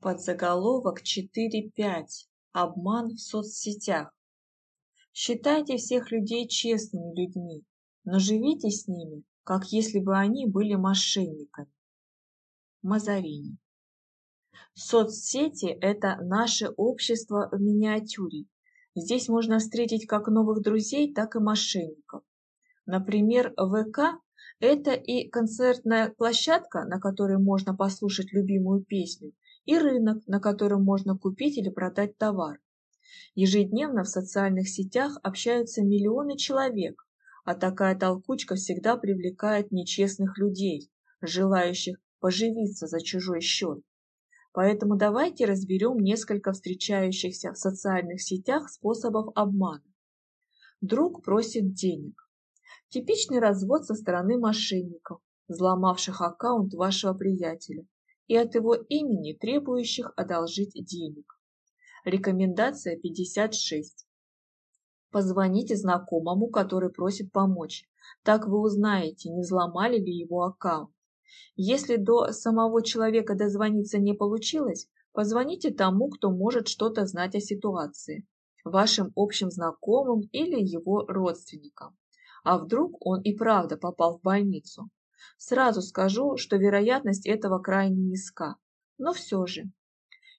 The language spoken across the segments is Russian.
Подзаголовок 4.5. Обман в соцсетях. Считайте всех людей честными людьми, но живите с ними, как если бы они были мошенниками. Мазарини. Соцсети – это наше общество в миниатюре. Здесь можно встретить как новых друзей, так и мошенников. Например, ВК – это и концертная площадка, на которой можно послушать любимую песню, и рынок, на котором можно купить или продать товар. Ежедневно в социальных сетях общаются миллионы человек, а такая толкучка всегда привлекает нечестных людей, желающих поживиться за чужой счет. Поэтому давайте разберем несколько встречающихся в социальных сетях способов обмана. Друг просит денег. Типичный развод со стороны мошенников, взломавших аккаунт вашего приятеля и от его имени требующих одолжить денег. Рекомендация 56. Позвоните знакомому, который просит помочь. Так вы узнаете, не взломали ли его аккаунт. Если до самого человека дозвониться не получилось, позвоните тому, кто может что-то знать о ситуации, вашим общим знакомым или его родственникам. А вдруг он и правда попал в больницу? Сразу скажу, что вероятность этого крайне низка, но все же.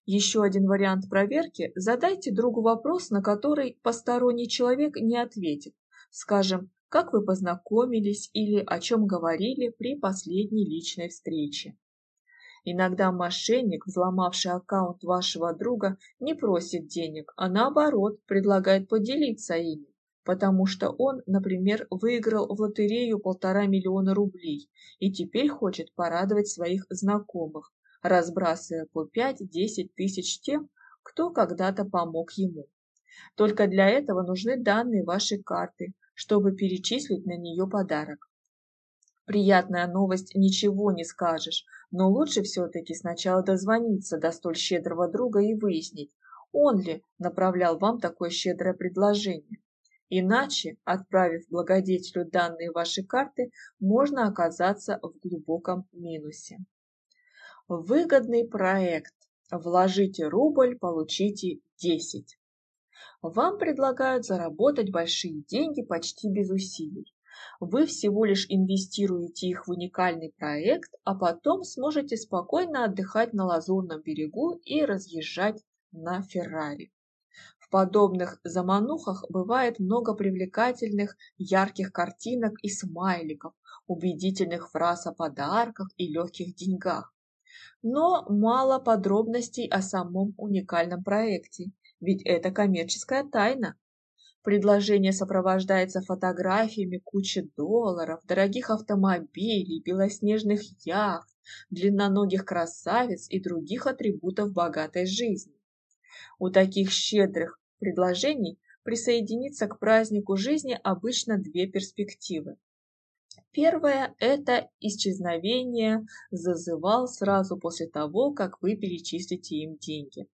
Еще один вариант проверки – задайте другу вопрос, на который посторонний человек не ответит. Скажем, как вы познакомились или о чем говорили при последней личной встрече. Иногда мошенник, взломавший аккаунт вашего друга, не просит денег, а наоборот предлагает поделиться ими потому что он, например, выиграл в лотерею полтора миллиона рублей и теперь хочет порадовать своих знакомых, разбрасывая по 5-10 тысяч тем, кто когда-то помог ему. Только для этого нужны данные вашей карты, чтобы перечислить на нее подарок. Приятная новость ничего не скажешь, но лучше все-таки сначала дозвониться до столь щедрого друга и выяснить, он ли направлял вам такое щедрое предложение. Иначе, отправив благодетелю данные вашей карты, можно оказаться в глубоком минусе. Выгодный проект. Вложите рубль, получите 10. Вам предлагают заработать большие деньги почти без усилий. Вы всего лишь инвестируете их в уникальный проект, а потом сможете спокойно отдыхать на Лазурном берегу и разъезжать на Феррари. В подобных заманухах бывает много привлекательных, ярких картинок и смайликов, убедительных фраз о подарках и легких деньгах. Но мало подробностей о самом уникальном проекте, ведь это коммерческая тайна. Предложение сопровождается фотографиями кучи долларов, дорогих автомобилей, белоснежных яхт, длинноногих красавиц и других атрибутов богатой жизни. У таких щедрых предложений присоединиться к празднику жизни обычно две перспективы. Первая – это исчезновение зазывал сразу после того, как вы перечислите им деньги.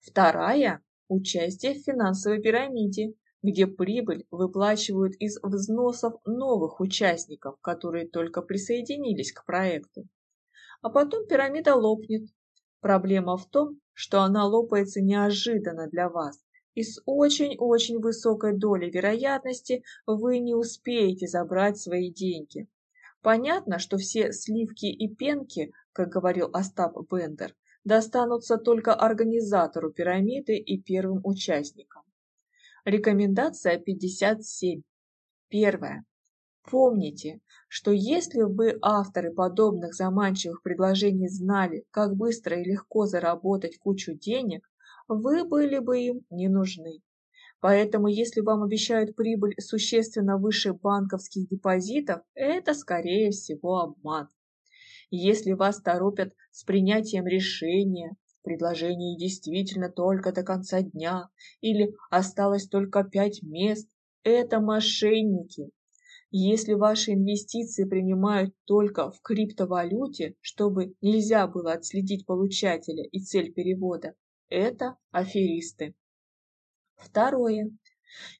Вторая – участие в финансовой пирамиде, где прибыль выплачивают из взносов новых участников, которые только присоединились к проекту. А потом пирамида лопнет. Проблема в том, что она лопается неожиданно для вас, и с очень-очень высокой долей вероятности вы не успеете забрать свои деньги. Понятно, что все сливки и пенки, как говорил Остап Бендер, достанутся только организатору пирамиды и первым участникам. Рекомендация 57. Первое. Помните, что если вы, авторы подобных заманчивых предложений, знали, как быстро и легко заработать кучу денег, вы были бы им не нужны. Поэтому, если вам обещают прибыль существенно выше банковских депозитов, это, скорее всего, обман. Если вас торопят с принятием решения, предложение действительно только до конца дня или осталось только пять мест, это мошенники. Если ваши инвестиции принимают только в криптовалюте, чтобы нельзя было отследить получателя и цель перевода, это аферисты. Второе.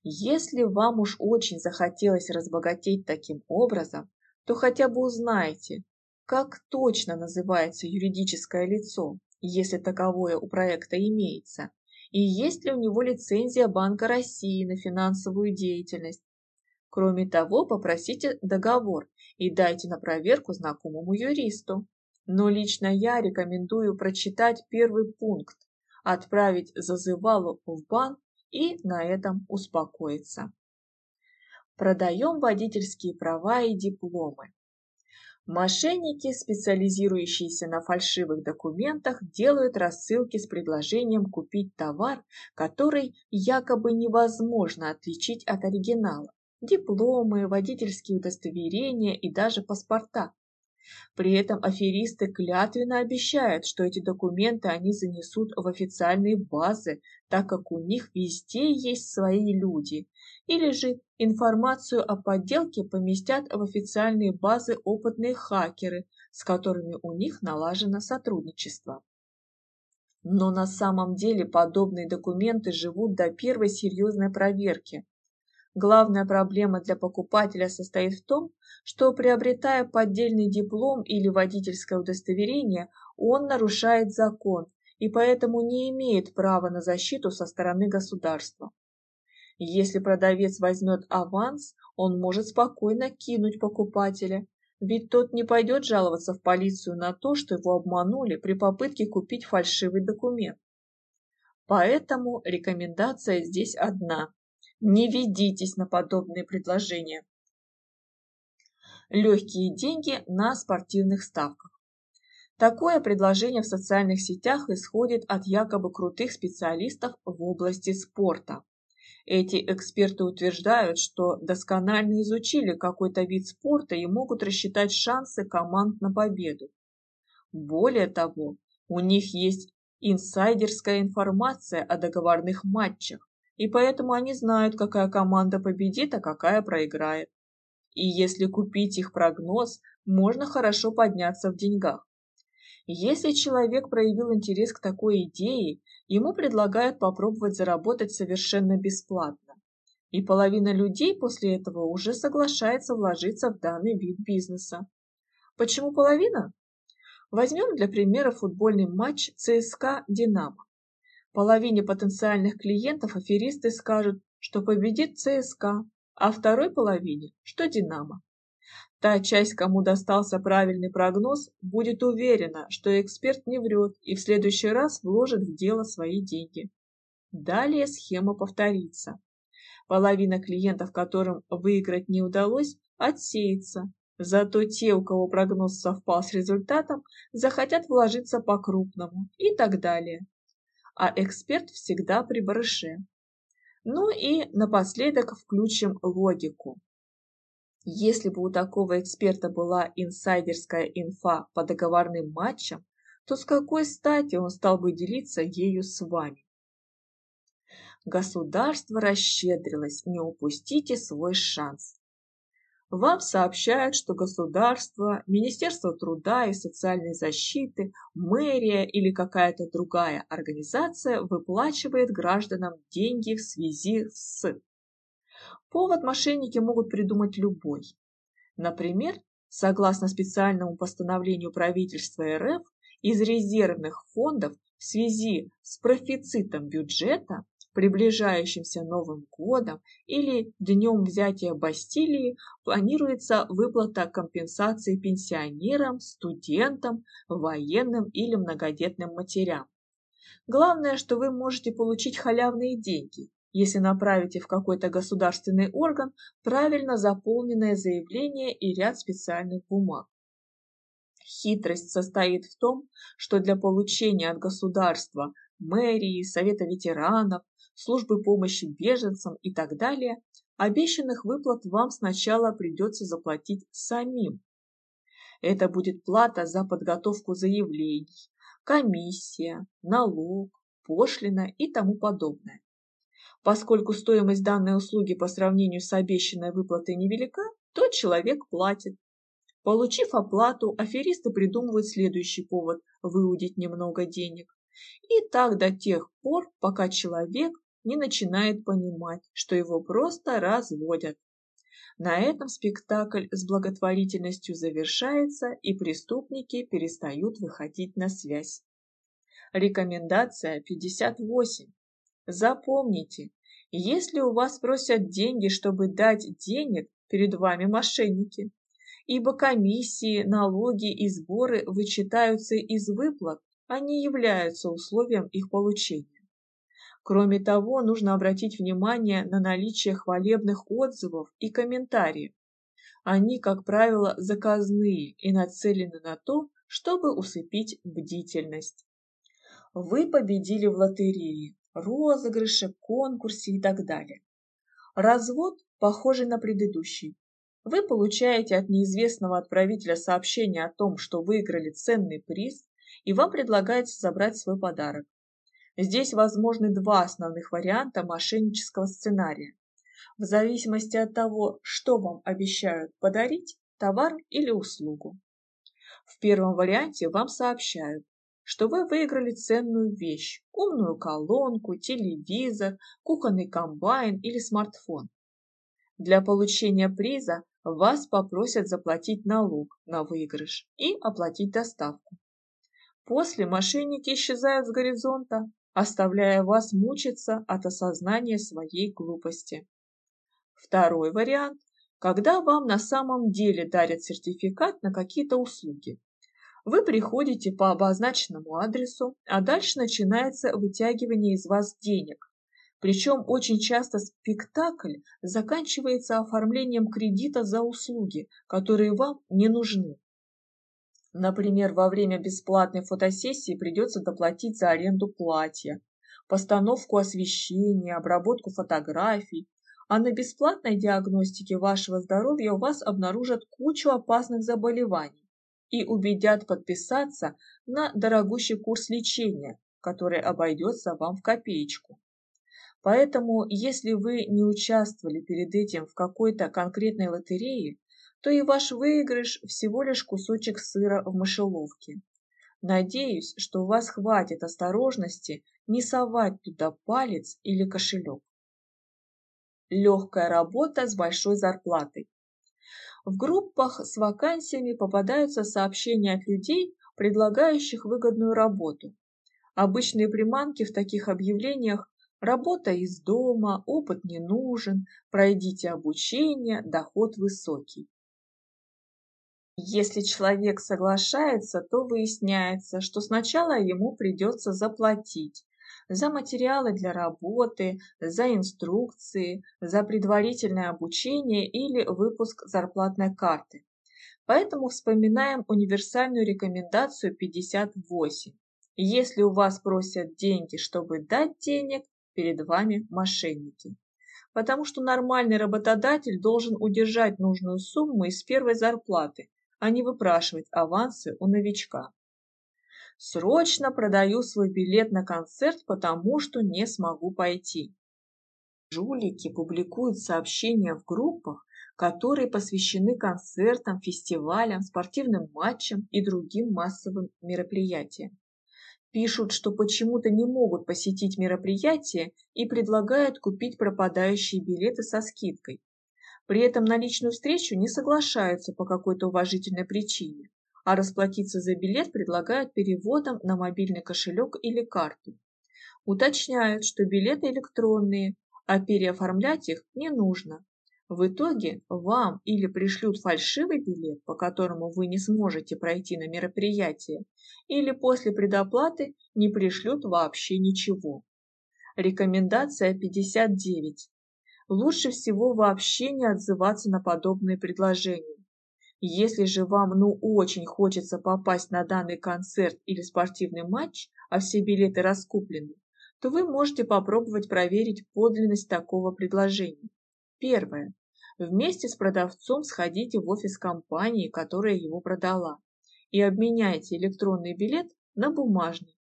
Если вам уж очень захотелось разбогатеть таким образом, то хотя бы узнайте, как точно называется юридическое лицо, если таковое у проекта имеется, и есть ли у него лицензия Банка России на финансовую деятельность. Кроме того, попросите договор и дайте на проверку знакомому юристу. Но лично я рекомендую прочитать первый пункт, отправить зазывалу в банк и на этом успокоиться. Продаем водительские права и дипломы. Мошенники, специализирующиеся на фальшивых документах, делают рассылки с предложением купить товар, который якобы невозможно отличить от оригинала. Дипломы, водительские удостоверения и даже паспорта. При этом аферисты клятвенно обещают, что эти документы они занесут в официальные базы, так как у них везде есть свои люди, или же информацию о подделке поместят в официальные базы опытные хакеры, с которыми у них налажено сотрудничество. Но на самом деле подобные документы живут до первой серьезной проверки, Главная проблема для покупателя состоит в том, что приобретая поддельный диплом или водительское удостоверение, он нарушает закон и поэтому не имеет права на защиту со стороны государства. Если продавец возьмет аванс, он может спокойно кинуть покупателя, ведь тот не пойдет жаловаться в полицию на то, что его обманули при попытке купить фальшивый документ. Поэтому рекомендация здесь одна не ведитесь на подобные предложения. Легкие деньги на спортивных ставках. Такое предложение в социальных сетях исходит от якобы крутых специалистов в области спорта. Эти эксперты утверждают, что досконально изучили какой-то вид спорта и могут рассчитать шансы команд на победу. Более того, у них есть инсайдерская информация о договорных матчах, и поэтому они знают, какая команда победит, а какая проиграет. И если купить их прогноз, можно хорошо подняться в деньгах. Если человек проявил интерес к такой идее, ему предлагают попробовать заработать совершенно бесплатно. И половина людей после этого уже соглашается вложиться в данный вид бизнеса. Почему половина? Возьмем для примера футбольный матч ЦСКА-Динамо. Половине потенциальных клиентов аферисты скажут, что победит ЦСКА, а второй половине, что Динамо. Та часть, кому достался правильный прогноз, будет уверена, что эксперт не врет и в следующий раз вложит в дело свои деньги. Далее схема повторится. Половина клиентов, которым выиграть не удалось, отсеется. Зато те, у кого прогноз совпал с результатом, захотят вложиться по-крупному и так далее а эксперт всегда при барыше. Ну и напоследок включим логику. Если бы у такого эксперта была инсайдерская инфа по договорным матчам, то с какой стати он стал бы делиться ею с вами? Государство расщедрилось, не упустите свой шанс вам сообщают, что государство, Министерство труда и социальной защиты, мэрия или какая-то другая организация выплачивает гражданам деньги в связи с... Повод мошенники могут придумать любой. Например, согласно специальному постановлению правительства РФ, из резервных фондов в связи с профицитом бюджета приближающимся Новым годом или днем взятия Бастилии планируется выплата компенсации пенсионерам, студентам, военным или многодетным матерям. Главное, что вы можете получить халявные деньги, если направите в какой-то государственный орган правильно заполненное заявление и ряд специальных бумаг. Хитрость состоит в том, что для получения от государства, мэрии, совета ветеранов, службы помощи беженцам и так далее, обещанных выплат вам сначала придется заплатить самим. Это будет плата за подготовку заявлений, комиссия, налог, пошлина и тому подобное. Поскольку стоимость данной услуги по сравнению с обещанной выплатой невелика, то человек платит. Получив оплату, аферисты придумывают следующий повод – выудить немного денег. И так до тех пор, пока человек не начинает понимать, что его просто разводят. На этом спектакль с благотворительностью завершается, и преступники перестают выходить на связь. Рекомендация 58. Запомните, если у вас просят деньги, чтобы дать денег, перед вами мошенники, ибо комиссии, налоги и сборы вычитаются из выплат, не являются условием их получения. Кроме того, нужно обратить внимание на наличие хвалебных отзывов и комментариев. Они, как правило, заказные и нацелены на то, чтобы усыпить бдительность. Вы победили в лотерее, розыгрыше, конкурсе и так далее. Развод похожий на предыдущий. Вы получаете от неизвестного отправителя сообщение о том, что выиграли ценный приз, и вам предлагается забрать свой подарок. Здесь возможны два основных варианта мошеннического сценария. В зависимости от того, что вам обещают подарить, товар или услугу. В первом варианте вам сообщают, что вы выиграли ценную вещь – умную колонку, телевизор, кухонный комбайн или смартфон. Для получения приза вас попросят заплатить налог на выигрыш и оплатить доставку. После мошенники исчезают с горизонта, оставляя вас мучиться от осознания своей глупости. Второй вариант, когда вам на самом деле дарят сертификат на какие-то услуги. Вы приходите по обозначенному адресу, а дальше начинается вытягивание из вас денег. Причем очень часто спектакль заканчивается оформлением кредита за услуги, которые вам не нужны. Например, во время бесплатной фотосессии придется доплатить за аренду платья, постановку освещения, обработку фотографий, а на бесплатной диагностике вашего здоровья у вас обнаружат кучу опасных заболеваний и убедят подписаться на дорогущий курс лечения, который обойдется вам в копеечку. Поэтому, если вы не участвовали перед этим в какой-то конкретной лотерее, то и ваш выигрыш всего лишь кусочек сыра в мышеловке. Надеюсь, что у вас хватит осторожности не совать туда палец или кошелек. Легкая работа с большой зарплатой. В группах с вакансиями попадаются сообщения от людей, предлагающих выгодную работу. Обычные приманки в таких объявлениях Работа из дома, опыт не нужен, пройдите обучение, доход высокий. Если человек соглашается, то выясняется, что сначала ему придется заплатить за материалы для работы, за инструкции, за предварительное обучение или выпуск зарплатной карты. Поэтому вспоминаем универсальную рекомендацию 58. Если у вас просят деньги, чтобы дать денег, перед вами мошенники потому что нормальный работодатель должен удержать нужную сумму из первой зарплаты, а не выпрашивать авансы у новичка. Срочно продаю свой билет на концерт, потому что не смогу пойти. Жулики публикуют сообщения в группах, которые посвящены концертам, фестивалям, спортивным матчам и другим массовым мероприятиям. Пишут, что почему-то не могут посетить мероприятие и предлагают купить пропадающие билеты со скидкой. При этом на личную встречу не соглашаются по какой-то уважительной причине, а расплатиться за билет предлагают переводом на мобильный кошелек или карту. Уточняют, что билеты электронные, а переоформлять их не нужно. В итоге вам или пришлют фальшивый билет, по которому вы не сможете пройти на мероприятие, или после предоплаты не пришлют вообще ничего. Рекомендация 59 лучше всего вообще не отзываться на подобные предложения. Если же вам ну очень хочется попасть на данный концерт или спортивный матч, а все билеты раскуплены, то вы можете попробовать проверить подлинность такого предложения. Первое. Вместе с продавцом сходите в офис компании, которая его продала, и обменяйте электронный билет на бумажный.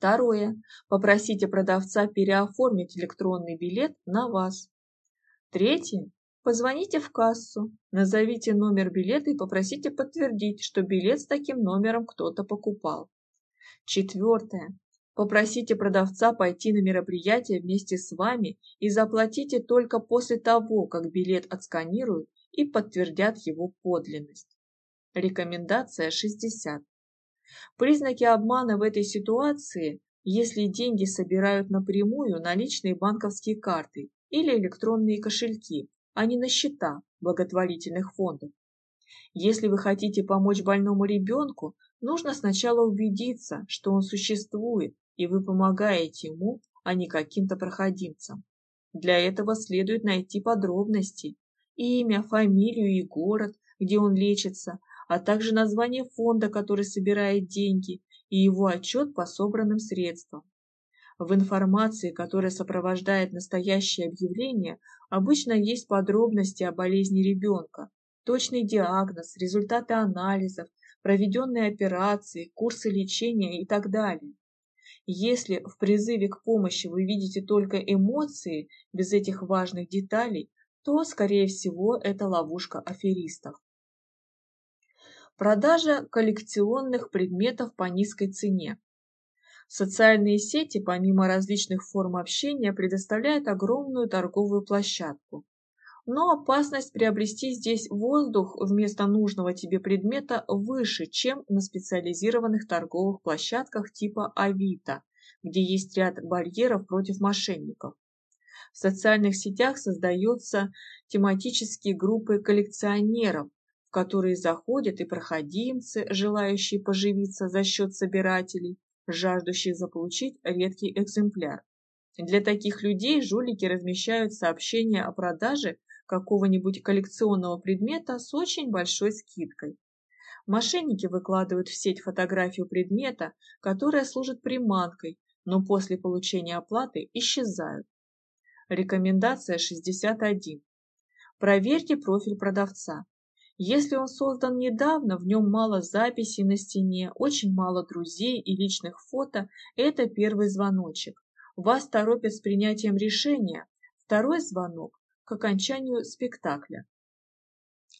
Второе. Попросите продавца переоформить электронный билет на вас. Третье. Позвоните в кассу, назовите номер билета и попросите подтвердить, что билет с таким номером кто-то покупал. Четвертое. Попросите продавца пойти на мероприятие вместе с вами и заплатите только после того, как билет отсканируют и подтвердят его подлинность. Рекомендация 60. Признаки обмана в этой ситуации, если деньги собирают напрямую на личные банковские карты или электронные кошельки, а не на счета благотворительных фондов. Если вы хотите помочь больному ребенку, нужно сначала убедиться, что он существует, и вы помогаете ему, а не каким-то проходимцам. Для этого следует найти подробности – имя, фамилию и город, где он лечится, а также название фонда, который собирает деньги, и его отчет по собранным средствам. В информации, которая сопровождает настоящее объявление, обычно есть подробности о болезни ребенка, точный диагноз, результаты анализов, проведенные операции, курсы лечения и так далее. Если в призыве к помощи вы видите только эмоции без этих важных деталей, то, скорее всего, это ловушка аферистов. Продажа коллекционных предметов по низкой цене. Социальные сети, помимо различных форм общения, предоставляют огромную торговую площадку. Но опасность приобрести здесь воздух вместо нужного тебе предмета выше, чем на специализированных торговых площадках типа Авито, где есть ряд барьеров против мошенников. В социальных сетях создаются тематические группы коллекционеров, которые заходят и проходимцы, желающие поживиться за счет собирателей, жаждущие заполучить редкий экземпляр. Для таких людей жулики размещают сообщения о продаже какого-нибудь коллекционного предмета с очень большой скидкой. Мошенники выкладывают в сеть фотографию предмета, которая служит приманкой, но после получения оплаты исчезают. Рекомендация 61. Проверьте профиль продавца. Если он создан недавно, в нем мало записей на стене, очень мало друзей и личных фото, это первый звоночек. Вас торопят с принятием решения. Второй звонок к окончанию спектакля.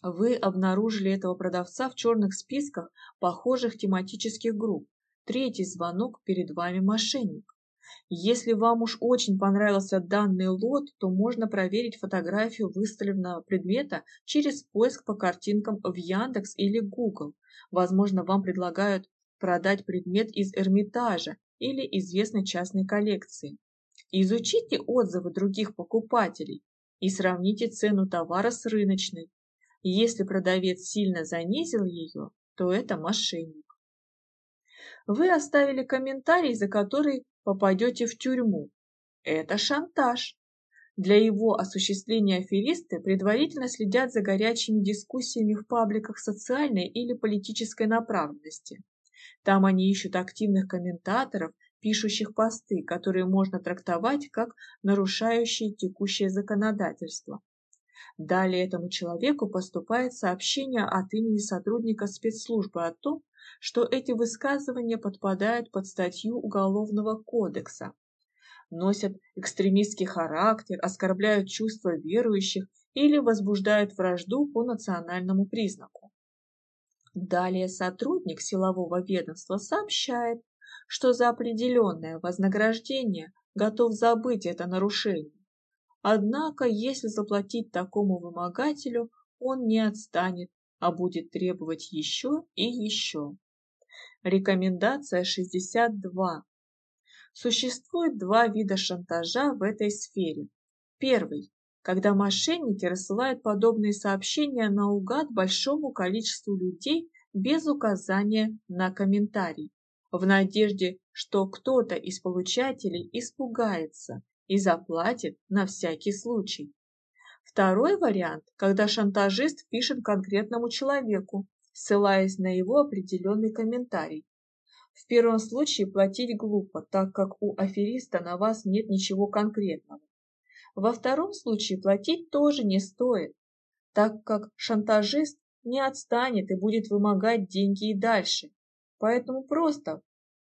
Вы обнаружили этого продавца в черных списках похожих тематических групп. Третий звонок перед вами мошенник. Если вам уж очень понравился данный лот, то можно проверить фотографию выставленного предмета через поиск по картинкам в Яндекс или Google. Возможно, вам предлагают продать предмет из Эрмитажа или известной частной коллекции. Изучите отзывы других покупателей и сравните цену товара с рыночной. Если продавец сильно занизил ее, то это мошенник. Вы оставили комментарий, за который попадете в тюрьму. Это шантаж. Для его осуществления аферисты предварительно следят за горячими дискуссиями в пабликах социальной или политической направленности. Там они ищут активных комментаторов пишущих посты, которые можно трактовать как нарушающие текущее законодательство. Далее этому человеку поступает сообщение от имени сотрудника спецслужбы о том, что эти высказывания подпадают под статью Уголовного кодекса, носят экстремистский характер, оскорбляют чувства верующих или возбуждают вражду по национальному признаку. Далее сотрудник силового ведомства сообщает, что за определенное вознаграждение готов забыть это нарушение. Однако, если заплатить такому вымогателю, он не отстанет, а будет требовать еще и еще. Рекомендация 62. Существует два вида шантажа в этой сфере. Первый – когда мошенники рассылают подобные сообщения наугад большому количеству людей без указания на комментарий в надежде, что кто-то из получателей испугается и заплатит на всякий случай. Второй вариант, когда шантажист пишет конкретному человеку, ссылаясь на его определенный комментарий. В первом случае платить глупо, так как у афериста на вас нет ничего конкретного. Во втором случае платить тоже не стоит, так как шантажист не отстанет и будет вымогать деньги и дальше, Поэтому просто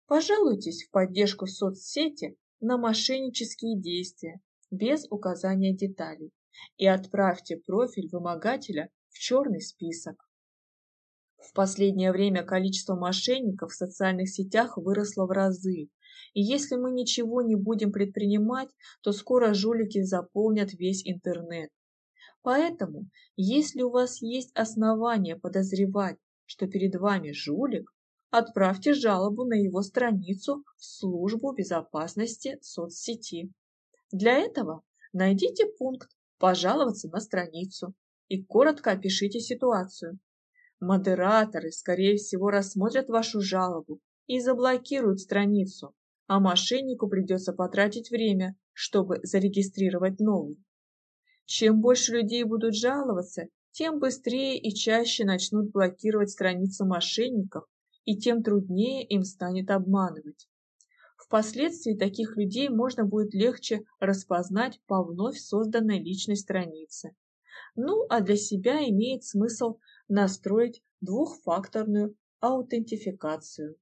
пожалуйтесь в поддержку соцсети на мошеннические действия без указания деталей и отправьте профиль вымогателя в черный список. В последнее время количество мошенников в социальных сетях выросло в разы, и если мы ничего не будем предпринимать, то скоро жулики заполнят весь интернет. Поэтому, если у вас есть основания подозревать, что перед вами жулик, отправьте жалобу на его страницу в службу безопасности соцсети. Для этого найдите пункт «Пожаловаться на страницу» и коротко опишите ситуацию. Модераторы, скорее всего, рассмотрят вашу жалобу и заблокируют страницу, а мошеннику придется потратить время, чтобы зарегистрировать новую. Чем больше людей будут жаловаться, тем быстрее и чаще начнут блокировать страницы мошенников, и тем труднее им станет обманывать. Впоследствии таких людей можно будет легче распознать по вновь созданной личной странице. Ну, а для себя имеет смысл настроить двухфакторную аутентификацию.